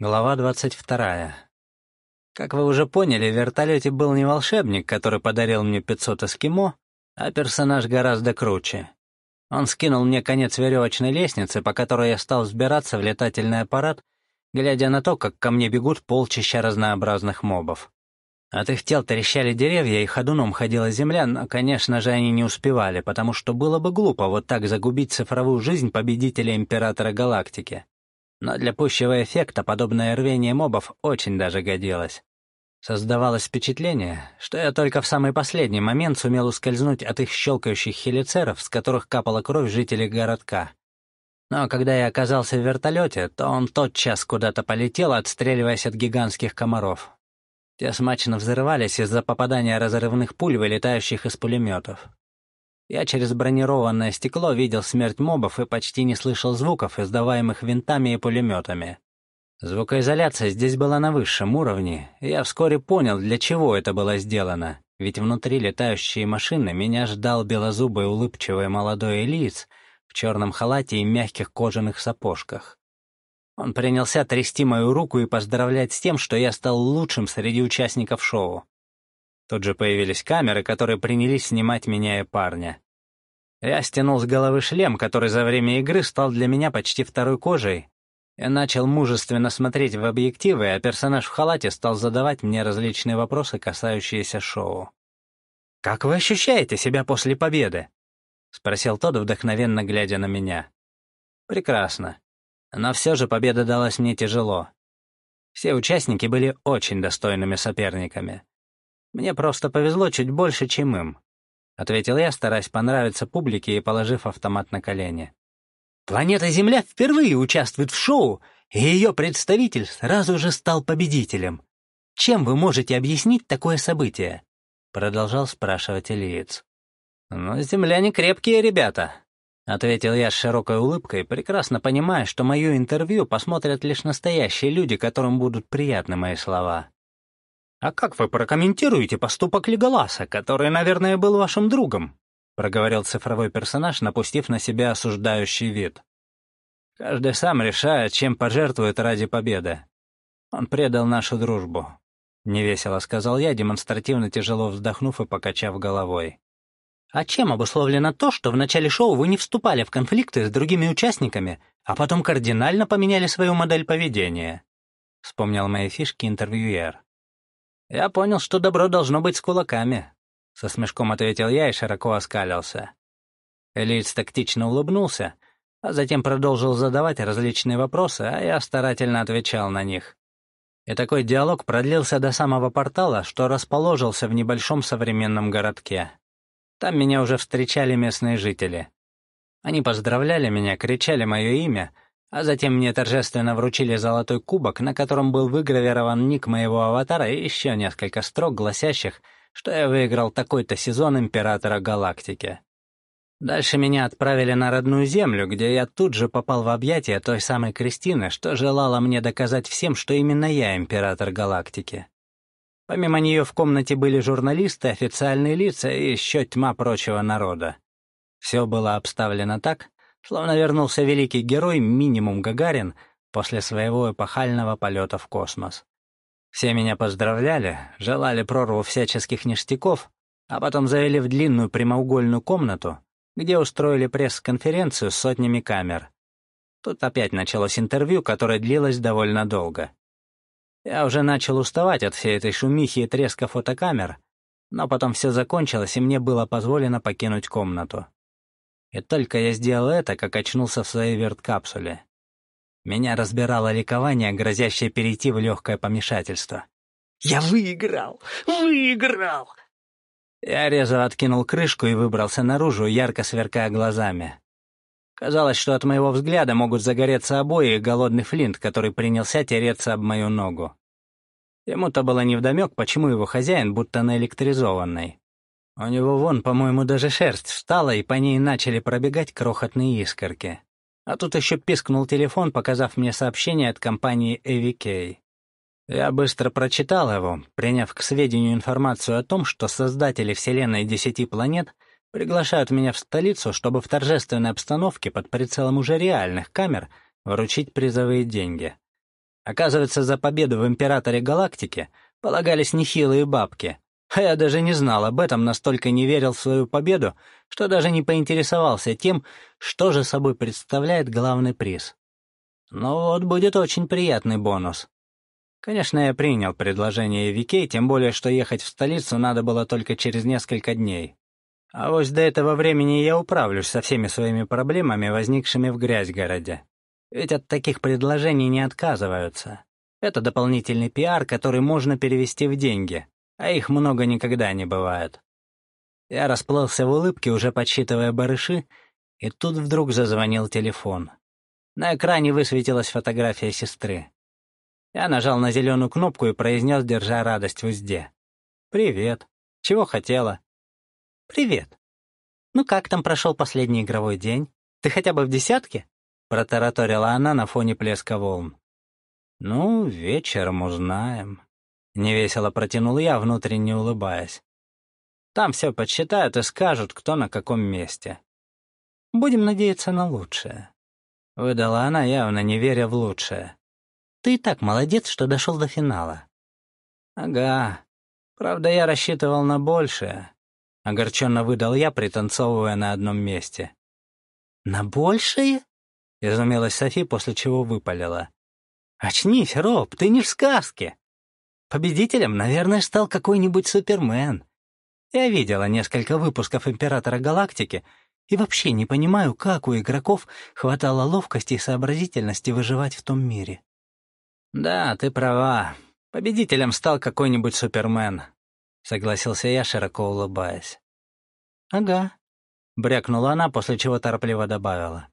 Глава двадцать вторая. Как вы уже поняли, в вертолете был не волшебник, который подарил мне 500 эскимо, а персонаж гораздо круче. Он скинул мне конец веревочной лестницы, по которой я стал взбираться в летательный аппарат, глядя на то, как ко мне бегут полчища разнообразных мобов. От их тел трещали деревья, и ходуном ходила земля, но, конечно же, они не успевали, потому что было бы глупо вот так загубить цифровую жизнь победителя Императора Галактики. Но для пущего эффекта подобное рвение мобов очень даже годилось. Создавалось впечатление, что я только в самый последний момент сумел ускользнуть от их щелкающих хелицеров, с которых капала кровь жителей городка. Но когда я оказался в вертолете, то он тотчас куда-то полетел, отстреливаясь от гигантских комаров. Те смачно взрывались из-за попадания разрывных пуль, вылетающих из пулеметов. Я через бронированное стекло видел смерть мобов и почти не слышал звуков, издаваемых винтами и пулеметами. Звукоизоляция здесь была на высшем уровне, и я вскоре понял, для чего это было сделано. Ведь внутри летающей машины меня ждал белозубый улыбчивый молодой лиц в черном халате и мягких кожаных сапожках. Он принялся трясти мою руку и поздравлять с тем, что я стал лучшим среди участников шоу. Тут же появились камеры, которые принялись снимать меня и парня. Я стянул с головы шлем, который за время игры стал для меня почти второй кожей, и начал мужественно смотреть в объективы, а персонаж в халате стал задавать мне различные вопросы, касающиеся шоу. «Как вы ощущаете себя после победы?» — спросил тот, вдохновенно глядя на меня. «Прекрасно. Но все же победа далась мне тяжело. Все участники были очень достойными соперниками. Мне просто повезло чуть больше, чем им», — ответил я, стараясь понравиться публике и положив автомат на колени. «Планета Земля впервые участвует в шоу, и ее представитель сразу же стал победителем. Чем вы можете объяснить такое событие?» — продолжал спрашивать Ильиц. «Ну, земляне крепкие ребята», — ответил я с широкой улыбкой, прекрасно понимая, что мое интервью посмотрят лишь настоящие люди, которым будут приятны мои слова. «А как вы прокомментируете поступок Леголаса, который, наверное, был вашим другом?» — проговорил цифровой персонаж, напустив на себя осуждающий вид. «Каждый сам решает, чем пожертвует ради победы. Он предал нашу дружбу», — невесело сказал я, демонстративно тяжело вздохнув и покачав головой. «А чем обусловлено то, что в начале шоу вы не вступали в конфликты с другими участниками, а потом кардинально поменяли свою модель поведения?» — вспомнил мои фишки интервьюер. «Я понял, что добро должно быть с кулаками», — со смешком ответил я и широко оскалился. Элиц тактично улыбнулся, а затем продолжил задавать различные вопросы, а я старательно отвечал на них. И такой диалог продлился до самого портала, что расположился в небольшом современном городке. Там меня уже встречали местные жители. Они поздравляли меня, кричали мое имя — а затем мне торжественно вручили золотой кубок, на котором был выгравирован ник моего аватара и еще несколько строк, гласящих, что я выиграл такой-то сезон Императора Галактики. Дальше меня отправили на родную землю, где я тут же попал в объятия той самой Кристины, что желала мне доказать всем, что именно я Император Галактики. Помимо нее в комнате были журналисты, официальные лица и еще тьма прочего народа. Все было обставлено так, Словно вернулся великий герой минимум Гагарин после своего эпохального полета в космос. Все меня поздравляли, желали прорву всяческих ништяков, а потом завели в длинную прямоугольную комнату, где устроили пресс-конференцию с сотнями камер. Тут опять началось интервью, которое длилось довольно долго. Я уже начал уставать от всей этой шумихи и треска фотокамер, но потом все закончилось, и мне было позволено покинуть комнату. И только я сделал это, как очнулся в своей верткапсуле. Меня разбирало ликование, грозящее перейти в легкое помешательство. «Я выиграл! Выиграл!» Я резво откинул крышку и выбрался наружу, ярко сверкая глазами. Казалось, что от моего взгляда могут загореться обои и голодный флинт, который принялся тереться об мою ногу. Ему-то было невдомек, почему его хозяин будто наэлектризованный. У него вон, по-моему, даже шерсть встала, и по ней начали пробегать крохотные искорки. А тут еще пискнул телефон, показав мне сообщение от компании AVK. Я быстро прочитал его, приняв к сведению информацию о том, что создатели Вселенной Десяти планет приглашают меня в столицу, чтобы в торжественной обстановке под прицелом уже реальных камер вручить призовые деньги. Оказывается, за победу в Императоре Галактики полагались нехилые бабки. А я даже не знал об этом, настолько не верил в свою победу, что даже не поинтересовался тем, что же собой представляет главный приз. Но вот будет очень приятный бонус. Конечно, я принял предложение Викей, тем более, что ехать в столицу надо было только через несколько дней. А вот до этого времени я управлюсь со всеми своими проблемами, возникшими в грязь-городе. Ведь от таких предложений не отказываются. Это дополнительный пиар, который можно перевести в деньги, а их много никогда не бывает. Я расплылся в улыбке, уже подсчитывая барыши, и тут вдруг зазвонил телефон. На экране высветилась фотография сестры. Я нажал на зеленую кнопку и произнес, держа радость в узде. «Привет. Чего хотела?» «Привет. Ну как там прошел последний игровой день? Ты хотя бы в десятке?» Протараторила она на фоне плеска волн. «Ну, вечером узнаем», — невесело протянул я, внутренне улыбаясь. «Там все подсчитают и скажут, кто на каком месте. Будем надеяться на лучшее». Выдала она, явно не веря в лучшее. Ты и так молодец, что дошел до финала». «Ага. Правда, я рассчитывал на большее», — огорченно выдал я, пританцовывая на одном месте. «На большее?» — изумилась Софи, после чего выпалила. «Очнись, Роб, ты не в сказке. Победителем, наверное, стал какой-нибудь Супермен. Я видела несколько выпусков «Императора Галактики» и вообще не понимаю, как у игроков хватало ловкости и сообразительности выживать в том мире. «Да, ты права. Победителем стал какой-нибудь Супермен», — согласился я, широко улыбаясь. «Ага», — брякнула она, после чего торопливо добавила.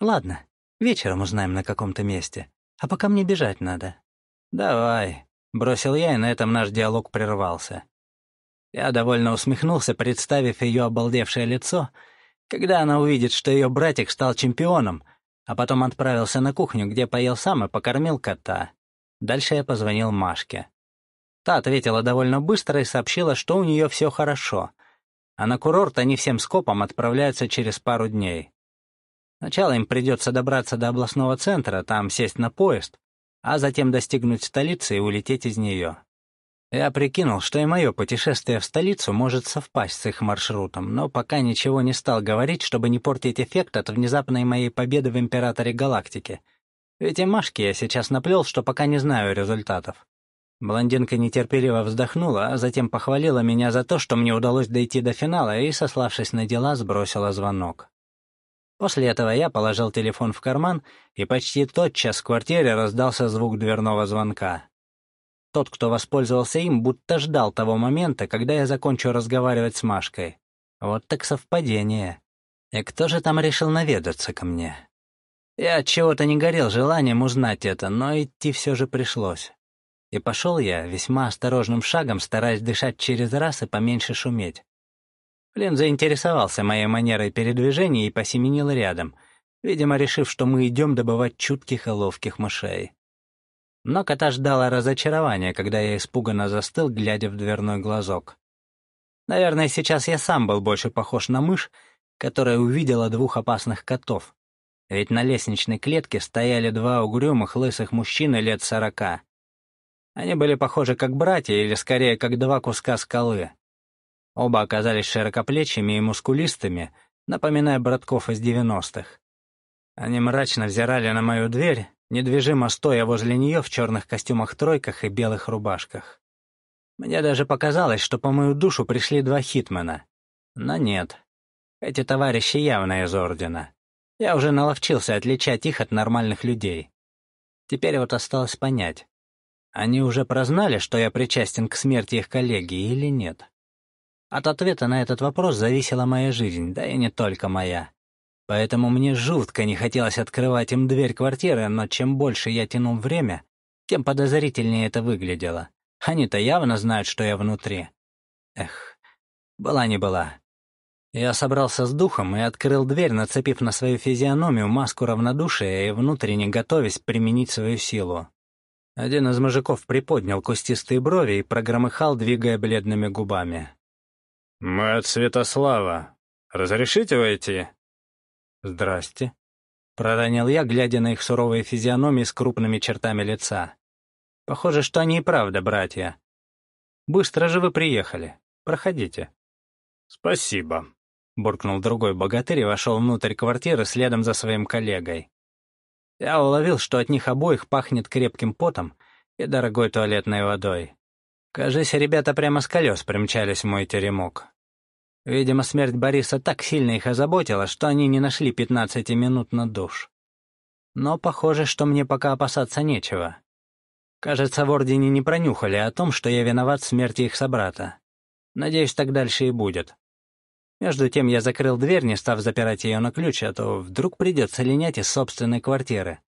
«Ладно, вечером узнаем на каком-то месте, а пока мне бежать надо». «Давай», — бросил я, и на этом наш диалог прервался. Я довольно усмехнулся, представив ее обалдевшее лицо, когда она увидит, что ее братик стал чемпионом, а потом отправился на кухню, где поел сам и покормил кота. Дальше я позвонил Машке. Та ответила довольно быстро и сообщила, что у нее все хорошо, а на курорт они всем скопом отправляются через пару дней. Сначала им придется добраться до областного центра, там сесть на поезд, а затем достигнуть столицы и улететь из нее. Я прикинул, что и мое путешествие в столицу может совпасть с их маршрутом, но пока ничего не стал говорить, чтобы не портить эффект от внезапной моей победы в Императоре Галактики — ведь и Машке я сейчас наплел, что пока не знаю результатов. Блондинка нетерпеливо вздохнула, а затем похвалила меня за то, что мне удалось дойти до финала, и, сославшись на дела, сбросила звонок. После этого я положил телефон в карман, и почти тотчас в квартире раздался звук дверного звонка. Тот, кто воспользовался им, будто ждал того момента, когда я закончу разговаривать с Машкой. Вот так совпадение. И кто же там решил наведаться ко мне? Я чего-то не горел желанием узнать это, но идти все же пришлось. И пошел я весьма осторожным шагом, стараясь дышать через раз и поменьше шуметь. Флинн заинтересовался моей манерой передвижения и посеменил рядом, видимо, решив, что мы идем добывать чутких и ловких мышей. Но кота ждало разочарование, когда я испуганно застыл, глядя в дверной глазок. Наверное, сейчас я сам был больше похож на мышь, которая увидела двух опасных котов, ведь на лестничной клетке стояли два угрюмых лысых мужчины лет сорока. Они были похожи как братья, или скорее как два куска скалы. Оба оказались широкоплечими и мускулистыми, напоминая братков из девяностых. Они мрачно взирали на мою дверь, недвижимо стоя возле нее в черных костюмах-тройках и белых рубашках. Мне даже показалось, что по мою душу пришли два хитмена. Но нет, эти товарищи явно из Ордена. Я уже наловчился отличать их от нормальных людей. Теперь вот осталось понять, они уже прознали, что я причастен к смерти их коллеги или нет. От ответа на этот вопрос зависела моя жизнь, да и не только моя. Поэтому мне жутко не хотелось открывать им дверь квартиры, но чем больше я тянул время, тем подозрительнее это выглядело. Они-то явно знают, что я внутри. Эх, была не была. Я собрался с духом и открыл дверь, нацепив на свою физиономию маску равнодушия и внутренне готовясь применить свою силу. Один из мужиков приподнял кустистые брови и прогромыхал, двигая бледными губами. «Мы от Святослава. Разрешите войти?» «Здрасте». проронил я, глядя на их суровые физиономии с крупными чертами лица. «Похоже, что они и правда братья. Быстро же вы приехали. Проходите». «Спасибо», — буркнул другой богатырь и вошел внутрь квартиры следом за своим коллегой. Я уловил, что от них обоих пахнет крепким потом и дорогой туалетной водой. Кажется, ребята прямо с колес примчались в мой теремок. Видимо, смерть Бориса так сильно их озаботила, что они не нашли пятнадцати минут на душ. Но похоже, что мне пока опасаться нечего. Кажется, в Ордене не пронюхали о том, что я виноват в смерти их собрата. Надеюсь, так дальше и будет. Между тем я закрыл дверь, не став запирать ее на ключ, а то вдруг придется линять из собственной квартиры.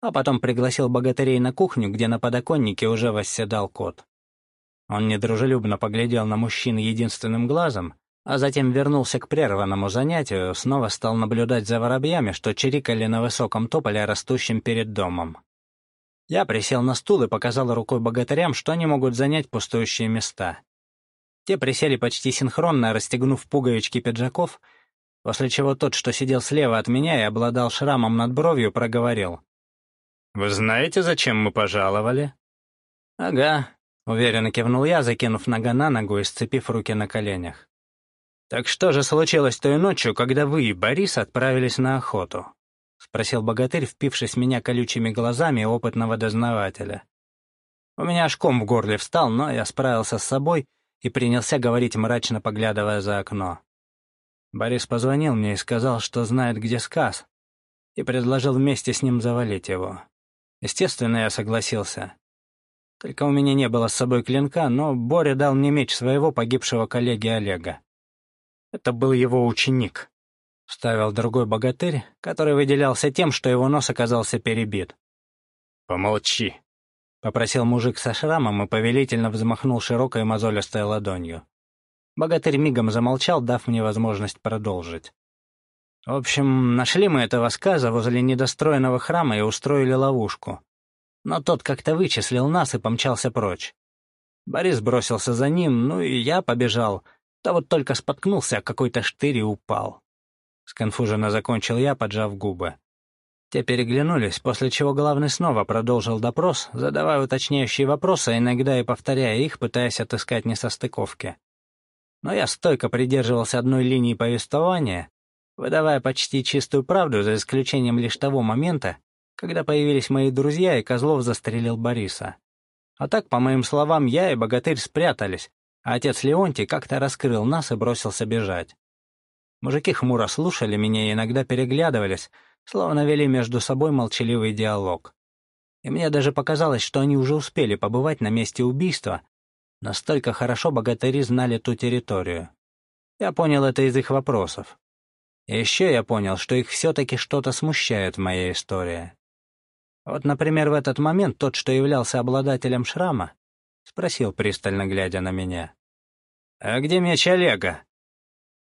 А потом пригласил богатырей на кухню, где на подоконнике уже восседал кот. Он недружелюбно поглядел на мужчин единственным глазом, а затем вернулся к прерванному занятию, снова стал наблюдать за воробьями, что чирикали на высоком тополе, растущем перед домом. Я присел на стул и показал рукой богатырям, что они могут занять пустующие места. Те присели почти синхронно, расстегнув пуговички пиджаков, после чего тот, что сидел слева от меня и обладал шрамом над бровью, проговорил. «Вы знаете, зачем мы пожаловали?» «Ага», — уверенно кивнул я, закинув нога на ногу и сцепив руки на коленях. «Так что же случилось той ночью, когда вы и Борис отправились на охоту?» — спросил богатырь, впившись меня колючими глазами опытного дознавателя. У меня аж ком в горле встал, но я справился с собой — и принялся говорить, мрачно поглядывая за окно. Борис позвонил мне и сказал, что знает, где сказ, и предложил вместе с ним завалить его. Естественно, я согласился. Только у меня не было с собой клинка, но Боря дал мне меч своего погибшего коллеги Олега. Это был его ученик. Вставил другой богатырь, который выделялся тем, что его нос оказался перебит. «Помолчи», — попросил мужик со шрамом и повелительно взмахнул широкой мозолистой ладонью. Богатырь мигом замолчал, дав мне возможность продолжить. В общем, нашли мы этого сказа возле недостроенного храма и устроили ловушку. Но тот как-то вычислил нас и помчался прочь. Борис бросился за ним, ну и я побежал. Да вот только споткнулся о какой-то штырь и упал. Сконфуженно закончил я, поджав губы. Те переглянулись, после чего главный снова продолжил допрос, задавая уточняющие вопросы, иногда и повторяя их, пытаясь отыскать несостыковки. Но я стойко придерживался одной линии повествования, выдавая почти чистую правду, за исключением лишь того момента, когда появились мои друзья, и Козлов застрелил Бориса. А так, по моим словам, я и богатырь спрятались, а отец Леонтий как-то раскрыл нас и бросился бежать. Мужики хмуро слушали меня и иногда переглядывались, словно вели между собой молчаливый диалог. И мне даже показалось, что они уже успели побывать на месте убийства, настолько хорошо богатыри знали ту территорию. Я понял это из их вопросов. И еще я понял, что их все-таки что-то смущает в моей истории. Вот, например, в этот момент тот, что являлся обладателем шрама, спросил, пристально глядя на меня. «А где меч Олега?»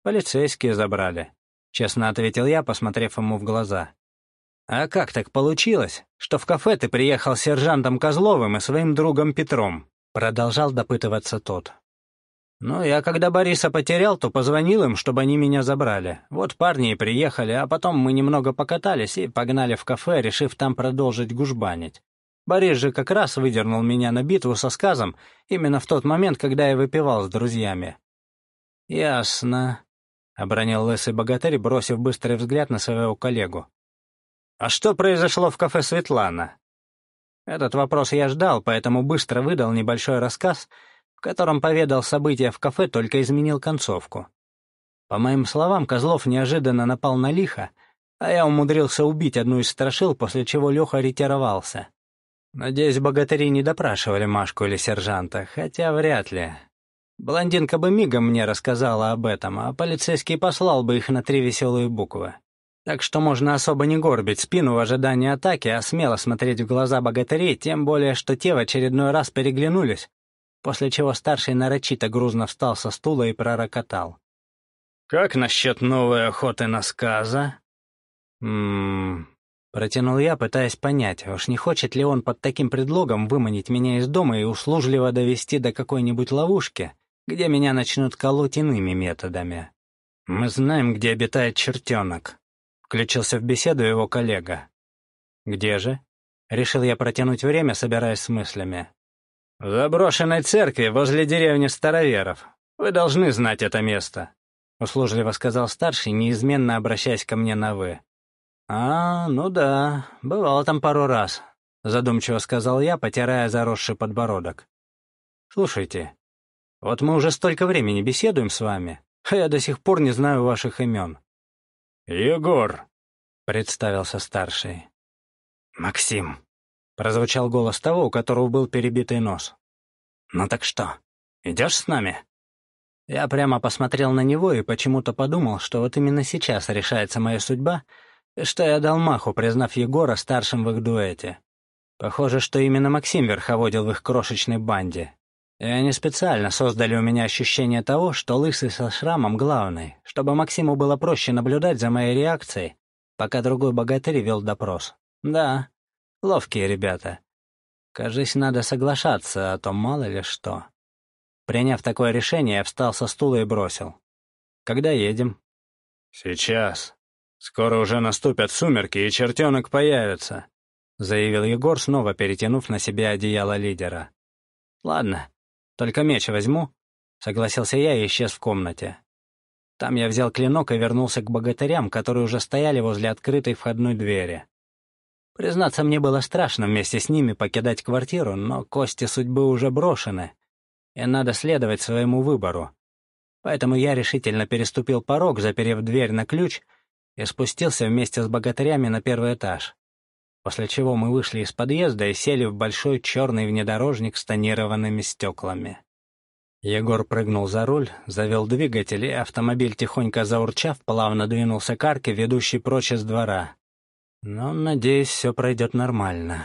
«Полицейские забрали», — честно ответил я, посмотрев ему в глаза. «А как так получилось, что в кафе ты приехал с сержантом Козловым и своим другом Петром?» — продолжал допытываться тот. «Ну, я когда Бориса потерял, то позвонил им, чтобы они меня забрали. Вот парни и приехали, а потом мы немного покатались и погнали в кафе, решив там продолжить гужбанить. Борис же как раз выдернул меня на битву со сказом именно в тот момент, когда я выпивал с друзьями». «Ясно», обронил лысый богатырь, бросив быстрый взгляд на своего коллегу. «А что произошло в кафе Светлана?» Этот вопрос я ждал, поэтому быстро выдал небольшой рассказ, котором поведал события в кафе, только изменил концовку. По моим словам, Козлов неожиданно напал на лихо, а я умудрился убить одну из страшил, после чего Леха ретировался. Надеюсь, богатыри не допрашивали Машку или сержанта, хотя вряд ли. Блондинка бы мигом мне рассказала об этом, а полицейский послал бы их на три веселые буквы. Так что можно особо не горбить спину в ожидании атаки, а смело смотреть в глаза богатырей, тем более, что те в очередной раз переглянулись, после чего старший нарочито грузно встал со стула и пророкотал. «Как насчет новой охоты на сказа?» «Ммм...» Протянул я, пытаясь понять, уж не хочет ли он под таким предлогом выманить меня из дома и услужливо довести до какой-нибудь ловушки, где меня начнут колоть иными методами. Мы знаем, где обитает чертенок. включился в беседу его коллега. «Где же?» Решил я протянуть время, собираясь с мыслями. «В заброшенной церкви возле деревни Староверов. Вы должны знать это место», — услужливо сказал старший, неизменно обращаясь ко мне на «вы». «А, ну да, бывал там пару раз», — задумчиво сказал я, потирая заросший подбородок. «Слушайте, вот мы уже столько времени беседуем с вами, а я до сих пор не знаю ваших имен». «Егор», — представился старший. «Максим», — прозвучал голос того, у которого был перебитый нос. «Ну так что, идешь с нами?» Я прямо посмотрел на него и почему-то подумал, что вот именно сейчас решается моя судьба, что я дал маху, признав Егора старшим в их дуэте. Похоже, что именно Максим верховодил в их крошечной банде. И они специально создали у меня ощущение того, что лысый со шрамом главный, чтобы Максиму было проще наблюдать за моей реакцией, пока другой богатырь вел допрос. Да, ловкие ребята. Кажись, надо соглашаться, а то мало ли что. Приняв такое решение, я встал со стула и бросил. «Когда едем?» «Сейчас. Скоро уже наступят сумерки, и чертенок появится», — заявил Егор, снова перетянув на себя одеяло лидера. «Ладно, только меч возьму», — согласился я и исчез в комнате. Там я взял клинок и вернулся к богатырям, которые уже стояли возле открытой входной двери. Признаться, мне было страшно вместе с ними покидать квартиру, но кости судьбы уже брошены, и надо следовать своему выбору. Поэтому я решительно переступил порог, заперев дверь на ключ, и спустился вместе с богатырями на первый этаж. После чего мы вышли из подъезда и сели в большой черный внедорожник с тонированными стеклами. Егор прыгнул за руль, завел двигатель, и автомобиль, тихонько заурчав, плавно двинулся к арке, ведущей прочь из двора. Но, надеюсь, все пройдет нормально.